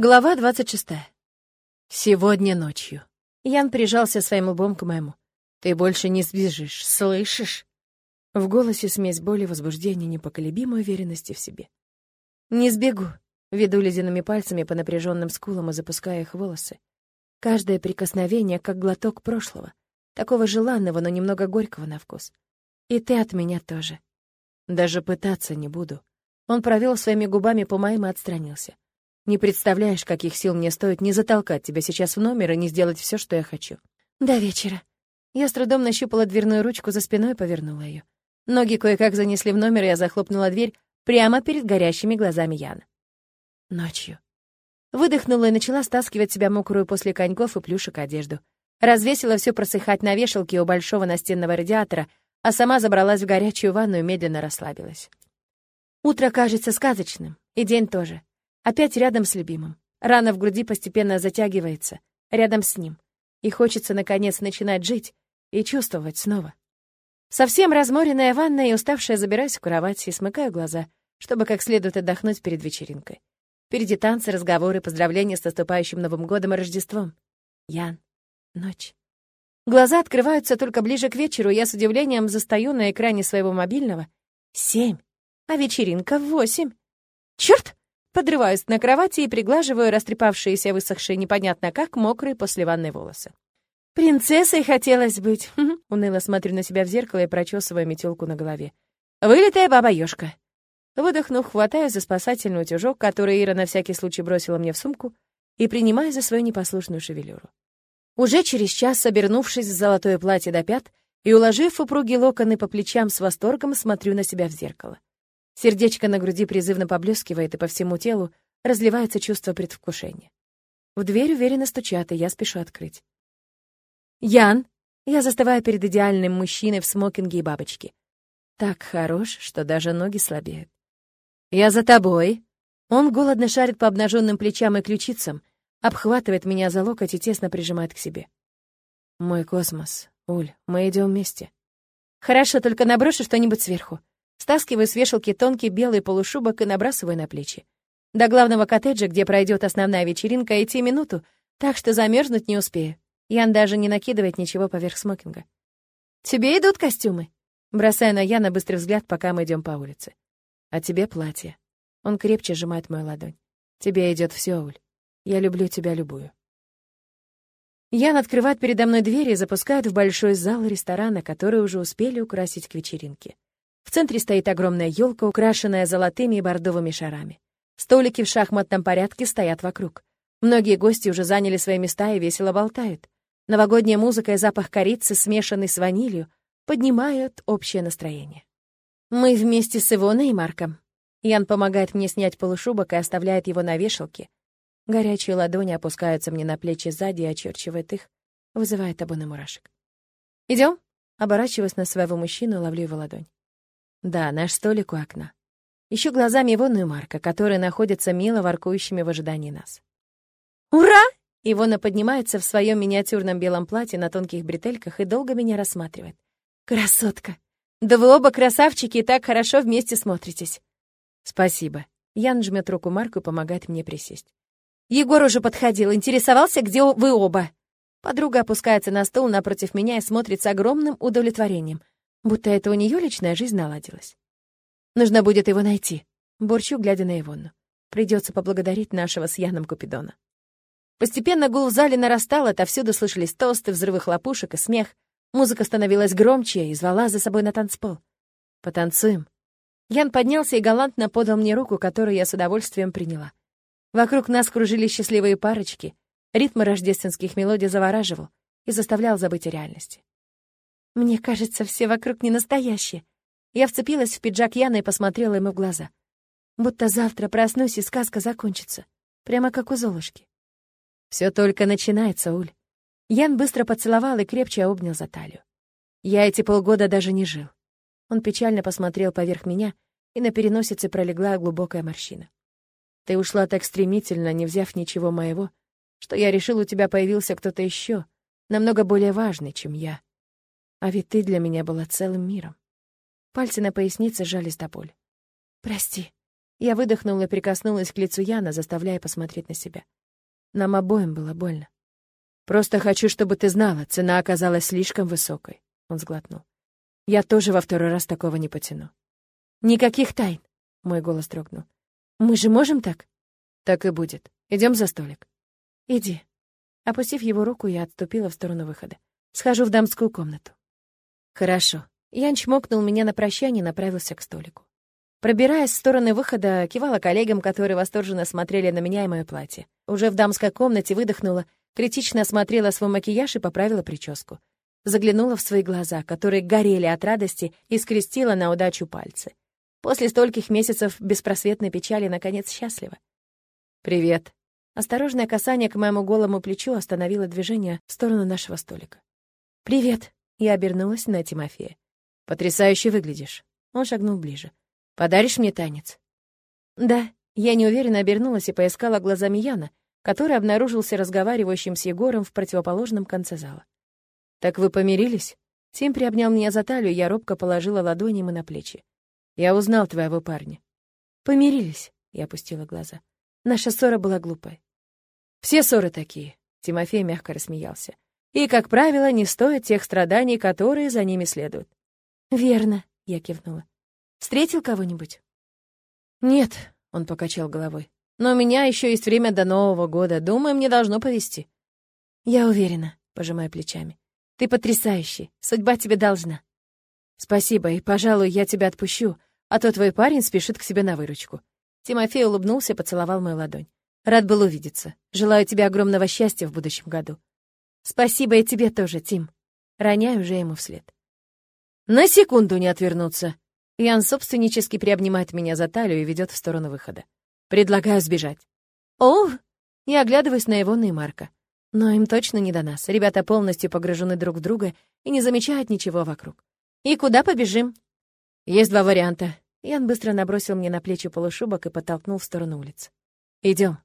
Глава 26. Сегодня ночью. Ян прижался своим лбом к моему. Ты больше не сбежишь, слышишь? В голосе смесь боли, возбуждения, непоколебимой уверенности в себе. Не сбегу. Веду ледяными пальцами по напряженным скулам и запуская их волосы. Каждое прикосновение как глоток прошлого, такого желанного, но немного горького на вкус. И ты от меня тоже. Даже пытаться не буду. Он провел своими губами по моим и отстранился. Не представляешь, каких сил мне стоит не затолкать тебя сейчас в номер и не сделать все, что я хочу. До вечера. Я с трудом нащупала дверную ручку за спиной и повернула ее. Ноги кое-как занесли в номер, и я захлопнула дверь прямо перед горящими глазами Яна. Ночью. Выдохнула и начала стаскивать себя мокрую после коньков и плюшек одежду. Развесила все просыхать на вешалке у большого настенного радиатора, а сама забралась в горячую ванну и медленно расслабилась. Утро кажется сказочным, и день тоже. Опять рядом с любимым. Рана в груди постепенно затягивается, рядом с ним. И хочется, наконец, начинать жить и чувствовать снова. Совсем разморенная ванная и уставшая забираюсь в кровать и смыкаю глаза, чтобы как следует отдохнуть перед вечеринкой. Впереди танцы, разговоры, поздравления с наступающим Новым годом и Рождеством. Ян. Ночь. Глаза открываются только ближе к вечеру, я с удивлением застаю на экране своего мобильного. Семь. А вечеринка в восемь. Черт! Подрываюсь на кровати и приглаживаю растрепавшиеся, высохшие непонятно как, мокрые после ванной волосы. «Принцессой хотелось быть!» Уныло смотрю на себя в зеркало и прочесываю метелку на голове. «Вылитая баба-ёшка!» Выдохнув, хватаю за спасательный утюжок, который Ира на всякий случай бросила мне в сумку, и принимаю за свою непослушную шевелюру. Уже через час, обернувшись в золотое платье до пят и уложив упругие локоны по плечам с восторгом, смотрю на себя в зеркало. Сердечко на груди призывно поблескивает, и по всему телу разливается чувство предвкушения. В дверь уверенно стучат, и я спешу открыть. «Ян!» Я застываю перед идеальным мужчиной в смокинге и бабочке. Так хорош, что даже ноги слабеют. «Я за тобой!» Он голодно шарит по обнаженным плечам и ключицам, обхватывает меня за локоть и тесно прижимает к себе. «Мой космос. Уль, мы идем вместе». «Хорошо, только наброшу что-нибудь сверху. Стаскиваю с вешалки тонкий белый полушубок и набрасываю на плечи. До главного коттеджа, где пройдет основная вечеринка, идти минуту, так что замерзнуть не успею. Ян даже не накидывает ничего поверх смокинга. «Тебе идут костюмы?» Бросаю на Яна быстрый взгляд, пока мы идем по улице. «А тебе платье». Он крепче сжимает мою ладонь. «Тебе идет все, Уль. Я люблю тебя любую». Ян открывает передо мной дверь и запускает в большой зал ресторана, который уже успели украсить к вечеринке. В центре стоит огромная елка, украшенная золотыми и бордовыми шарами. Столики в шахматном порядке стоят вокруг. Многие гости уже заняли свои места и весело болтают. Новогодняя музыка и запах корицы, смешанный с ванилью, поднимают общее настроение. Мы вместе с Ивоной и Марком. Ян помогает мне снять полушубок и оставляет его на вешалке. Горячие ладони опускаются мне на плечи сзади и очерчивает их, вызывая табуны мурашек. Идем? Оборачиваясь на своего мужчину, ловлю его ладонь. Да, наш столик у окна. Ищу глазами Ивону и Марка, которые находятся мило воркующими в ожидании нас. «Ура!» Ивона поднимается в своем миниатюрном белом платье на тонких бретельках и долго меня рассматривает. «Красотка! Да вы оба красавчики и так хорошо вместе смотритесь!» «Спасибо». Ян жмет руку Марку и помогает мне присесть. «Егор уже подходил, интересовался, где вы оба». Подруга опускается на стул напротив меня и смотрит с огромным удовлетворением — будто это у нее личная жизнь наладилась. Нужно будет его найти. Борчу, глядя на Ивонну. Придется поблагодарить нашего с Яном Купидона. Постепенно гул в зале нарастал, отовсюду слышались тосты, взрывы хлопушек и смех. Музыка становилась громче и звала за собой на танцпол. «Потанцуем». Ян поднялся и галантно подал мне руку, которую я с удовольствием приняла. Вокруг нас кружились счастливые парочки. Ритм рождественских мелодий завораживал и заставлял забыть о реальности. Мне кажется, все вокруг не настоящие. Я вцепилась в пиджак Яны и посмотрела ему в глаза. Будто завтра проснусь, и сказка закончится. Прямо как у Золушки. Все только начинается, Уль. Ян быстро поцеловал и крепче обнял за талию. Я эти полгода даже не жил. Он печально посмотрел поверх меня, и на переносице пролегла глубокая морщина. Ты ушла так стремительно, не взяв ничего моего, что я решил, у тебя появился кто-то еще, намного более важный, чем я. А ведь ты для меня была целым миром. Пальцы на пояснице сжались до боли. «Прости». Я выдохнула и прикоснулась к лицу Яна, заставляя посмотреть на себя. Нам обоим было больно. «Просто хочу, чтобы ты знала, цена оказалась слишком высокой», — он сглотнул. «Я тоже во второй раз такого не потяну». «Никаких тайн», — мой голос дрогнул. «Мы же можем так?» «Так и будет. Идем за столик». «Иди». Опустив его руку, я отступила в сторону выхода. «Схожу в дамскую комнату». «Хорошо». Ян чмокнул меня на прощание и направился к столику. Пробираясь в стороны выхода, кивала коллегам, которые восторженно смотрели на меня и мое платье. Уже в дамской комнате выдохнула, критично осмотрела свой макияж и поправила прическу. Заглянула в свои глаза, которые горели от радости, и скрестила на удачу пальцы. После стольких месяцев беспросветной печали, наконец, счастлива. «Привет». Осторожное касание к моему голому плечу остановило движение в сторону нашего столика. «Привет». Я обернулась на Тимофея. «Потрясающе выглядишь». Он шагнул ближе. «Подаришь мне танец?» «Да». Я неуверенно обернулась и поискала глазами Яна, который обнаружился разговаривающим с Егором в противоположном конце зала. «Так вы помирились?» Тим приобнял меня за талию, я робко положила ладони ему на плечи. «Я узнал твоего парня». «Помирились», — я опустила глаза. Наша ссора была глупой. «Все ссоры такие», — Тимофей мягко рассмеялся и, как правило, не стоят тех страданий, которые за ними следуют. «Верно», — я кивнула. «Встретил кого-нибудь?» «Нет», — он покачал головой. «Но у меня еще есть время до Нового года. Думаю, мне должно повезти». «Я уверена», — пожимая плечами. «Ты потрясающий. Судьба тебе должна». «Спасибо, и, пожалуй, я тебя отпущу, а то твой парень спешит к себе на выручку». Тимофей улыбнулся и поцеловал мою ладонь. «Рад был увидеться. Желаю тебе огромного счастья в будущем году». Спасибо и тебе тоже, Тим. Роняю уже ему вслед. На секунду не отвернуться. Ян собственнически приобнимает меня за талию и ведет в сторону выхода. Предлагаю сбежать. О! Я оглядываюсь на его и Марка. Но им точно не до нас. Ребята полностью погружены друг в друга и не замечают ничего вокруг. И куда побежим? Есть два варианта. Ян быстро набросил мне на плечи полушубок и подтолкнул в сторону улиц. Идем.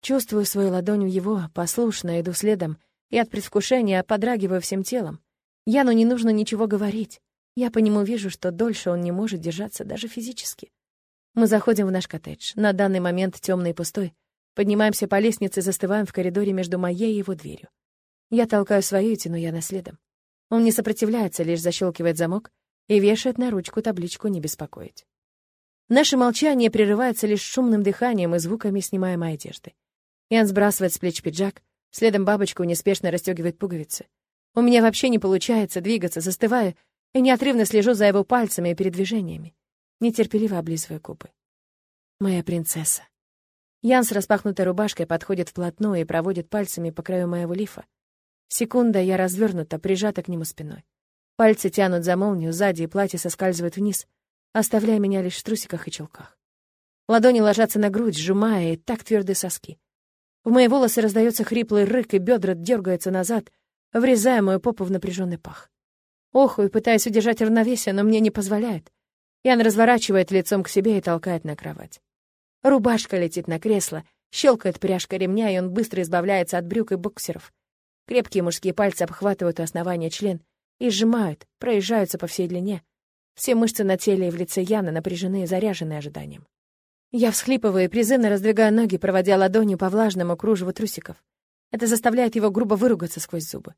Чувствую свою ладонь в его, послушно иду следом, и от предвкушения подрагиваю всем телом. Яну не нужно ничего говорить. Я по нему вижу, что дольше он не может держаться даже физически. Мы заходим в наш коттедж, на данный момент темный и пустой. Поднимаемся по лестнице застываем в коридоре между моей и его дверью. Я толкаю свою и тяну Яна следом. Он не сопротивляется, лишь защелкивает замок и вешает на ручку табличку «Не беспокоить». Наше молчание прерывается лишь шумным дыханием и звуками снимаемой одежды. Ян сбрасывает с плеч пиджак, Следом бабочка неспешно расстегивает пуговицы. У меня вообще не получается двигаться, застываю и неотрывно слежу за его пальцами и передвижениями. Нетерпеливо облизываю губы. Моя принцесса. Ян с распахнутой рубашкой подходит вплотную и проводит пальцами по краю моего лифа. Секунда, я развернута, прижата к нему спиной. Пальцы тянут за молнию сзади, и платье соскальзывает вниз, оставляя меня лишь в трусиках и чулках. Ладони ложатся на грудь, сжимая и так твердые соски. В мои волосы раздается хриплый рык, и бедра дергаются назад, врезая мою попу в напряженный пах. Охую, пытаясь удержать равновесие, но мне не позволяет. Ян разворачивает лицом к себе и толкает на кровать. Рубашка летит на кресло, щелкает пряжка ремня, и он быстро избавляется от брюк и боксеров. Крепкие мужские пальцы обхватывают у основания член и сжимают, проезжаются по всей длине. Все мышцы на теле и в лице Яна напряжены и заряжены ожиданием. Я всхлипываю и призывно раздвигаю ноги, проводя ладонью по влажному кружеву трусиков. Это заставляет его грубо выругаться сквозь зубы.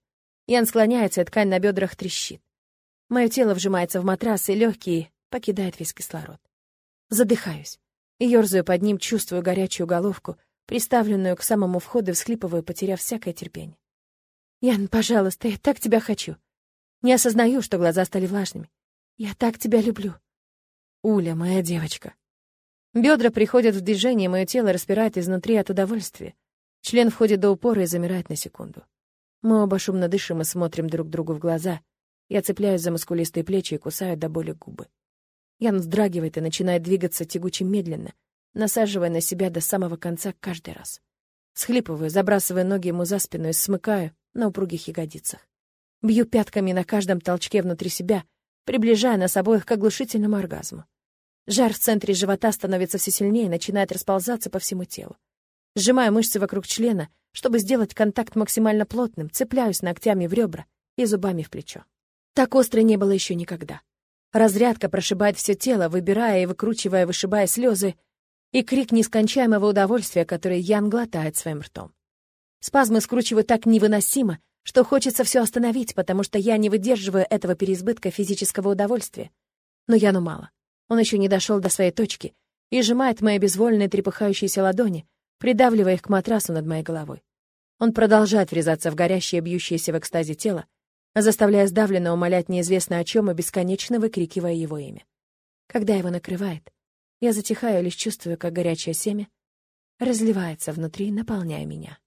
Ян склоняется, и ткань на бедрах трещит. Мое тело вжимается в матрас, и легкие покидает весь кислород. Задыхаюсь. И ёрзаю под ним, чувствую горячую головку, приставленную к самому входу, всхлипываю, потеряв всякое терпение. «Ян, пожалуйста, я так тебя хочу. Не осознаю, что глаза стали влажными. Я так тебя люблю. Уля, моя девочка». Бедра приходят в движение, мое тело распирает изнутри от удовольствия. Член входит до упора и замирает на секунду. Мы оба шумно дышим и смотрим друг другу в глаза. Я цепляюсь за мускулистые плечи и кусаю до боли губы. Ян вздрагивает и начинает двигаться тягуче медленно, насаживая на себя до самого конца каждый раз. Схлипываю, забрасывая ноги ему за спину и смыкаю на упругих ягодицах. Бью пятками на каждом толчке внутри себя, приближая нас обоих к оглушительному оргазму. Жар в центре живота становится все сильнее и начинает расползаться по всему телу. Сжимаю мышцы вокруг члена, чтобы сделать контакт максимально плотным, цепляюсь ногтями в ребра и зубами в плечо. Так остро не было еще никогда. Разрядка прошибает все тело, выбирая и выкручивая, вышибая слезы. и крик нескончаемого удовольствия, который Ян глотает своим ртом. Спазмы скручивают так невыносимо, что хочется все остановить, потому что я не выдерживаю этого переизбытка физического удовольствия. Но Яну мало. Он еще не дошел до своей точки и сжимает мои безвольные трепыхающиеся ладони, придавливая их к матрасу над моей головой. Он продолжает врезаться в горящее, бьющееся в экстазе тело, заставляя сдавленно умолять неизвестно о чем и бесконечно выкрикивая его имя. Когда его накрывает, я затихаю, лишь чувствую, как горячее семя разливается внутри, наполняя меня.